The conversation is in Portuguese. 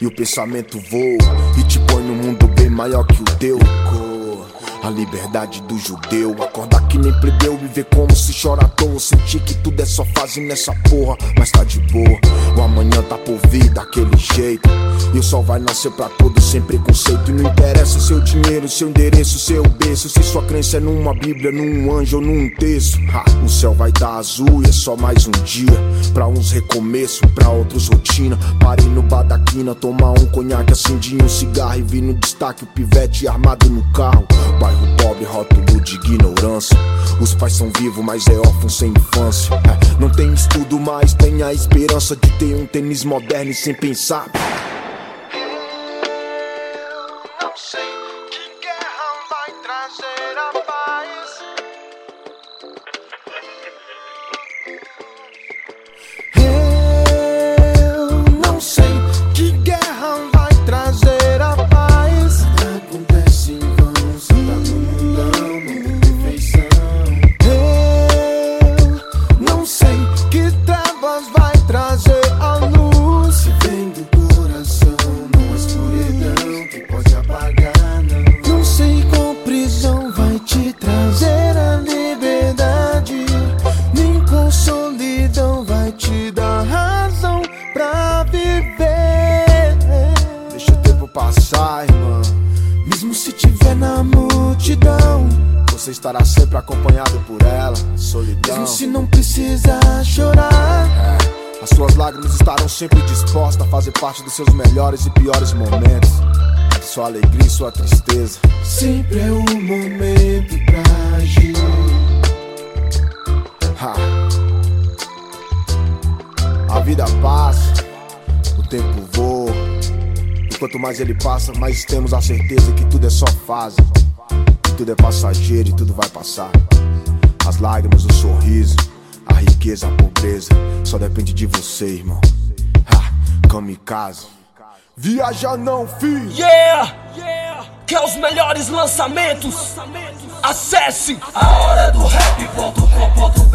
e o pensamento voa e te põe num mundo bem maior que o teu. A liberdade do judeu. Acordar que nem plebeu, viver como se chora à toa. Sentir que tudo é só fase nessa porra, mas tá de boa. O amanhã tá por vir daquele jeito. E o sol vai nascer pra todos sem preconceito. E não interessa seu dinheiro, seu endereço, seu berço. Se sua crença é numa bíblia, num anjo ou num texto. Ha, o céu vai dar azul e é só mais um dia. Pra uns recomeço, pra outros rotina. Parei no bar da quina, tomar um conhaque, acendi um cigarro e vi no destaque o pivete armado no carro. Bairro pobre, rótulo de ignorância. Os pais são vivos, mas é órfão sem infância. É, não tem estudo, mas tem a esperança de ter um tênis moderno e sem pensar. Não sei que guerra vai trazer a paz. Eu não sei que guerra vai trazer a paz. Acontece em vão, se tá no mundão, perfeição. Eu não sei que trevas vai trazer trazer a liberdade. Nem qual solidão vai te dar razão pra viver. Deixa o tempo passar, irmão. Mesmo se tiver na multidão. Você estará sempre acompanhado por ela. Solidão. Mesmo se não precisa chorar. As suas lágrimas estarão sempre dispostas a fazer parte dos seus melhores e piores momentos. Sua alegria e sua tristeza. Sempre é o momento pra agir. Ha. A vida passa, o tempo voa. E quanto mais ele passa, mais temos a certeza que tudo é só fase. Que tudo é passageiro e tudo vai passar. As lágrimas, o sorriso, a riqueza, a pobreza. Só depende de você, irmão. Ha. Kamikaze. Viaja não, filho! Yeah! Quer os melhores lançamentos? Acesse A hora do rap.com.br